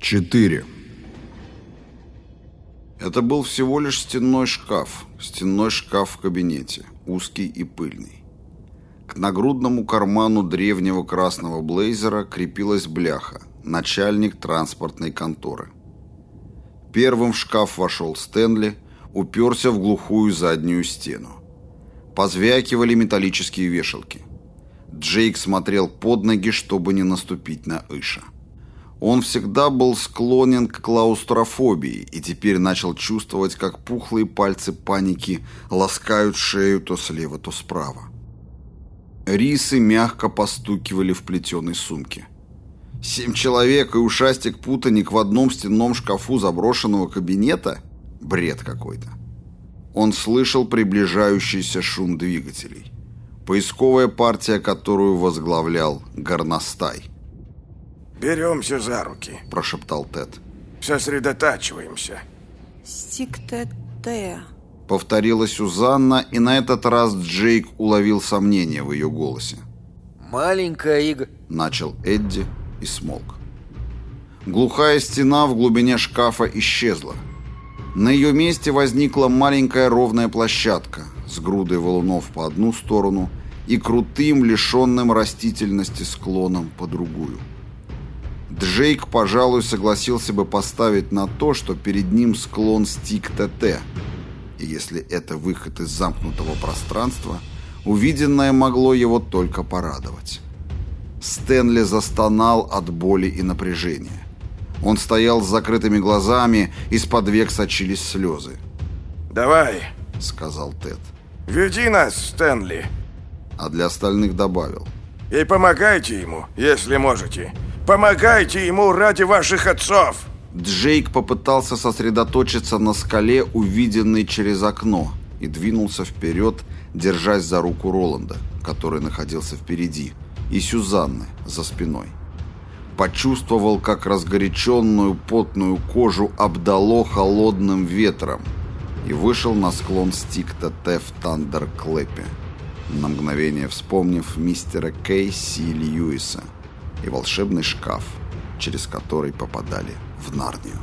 4. Это был всего лишь стенной шкаф. Стенной шкаф в кабинете, узкий и пыльный. К нагрудному карману древнего красного блейзера крепилась бляха, начальник транспортной конторы. Первым в шкаф вошел Стэнли, уперся в глухую заднюю стену. Позвякивали металлические вешалки. Джейк смотрел под ноги, чтобы не наступить на Иша. Он всегда был склонен к клаустрофобии и теперь начал чувствовать, как пухлые пальцы паники ласкают шею то слева, то справа. Рисы мягко постукивали в плетеной сумке. Семь человек и ушастик-путаник в одном стенном шкафу заброшенного кабинета? Бред какой-то. Он слышал приближающийся шум двигателей. Поисковая партия, которую возглавлял Горностай. «Беремся за руки», – прошептал Тед. «Сосредотачиваемся». «Стик-те-те», – повторила Сюзанна, и на этот раз Джейк уловил сомнение в ее голосе. «Маленькая Иго...» – начал Эдди и смолк. Глухая стена в глубине шкафа исчезла. На ее месте возникла маленькая ровная площадка с грудой валунов по одну сторону и крутым, лишенным растительности склоном по другую. Джейк, пожалуй, согласился бы поставить на то, что перед ним склон стик ТТ. И если это выход из замкнутого пространства, увиденное могло его только порадовать. Стэнли застонал от боли и напряжения. Он стоял с закрытыми глазами, из-под век сочились слезы. «Давай», — сказал Тед. «Веди нас, Стэнли». А для остальных добавил. «И помогайте ему, если можете. Помогайте ему ради ваших отцов!» Джейк попытался сосредоточиться на скале, увиденной через окно, и двинулся вперед, держась за руку Роланда, который находился впереди, и Сюзанны за спиной. Почувствовал, как разгоряченную потную кожу обдало холодным ветром и вышел на склон Стик-Тете в Тандер-Клэпе, на мгновение вспомнив мистера Кейси Льюиса – и волшебный шкаф, через который попадали в Нарнию.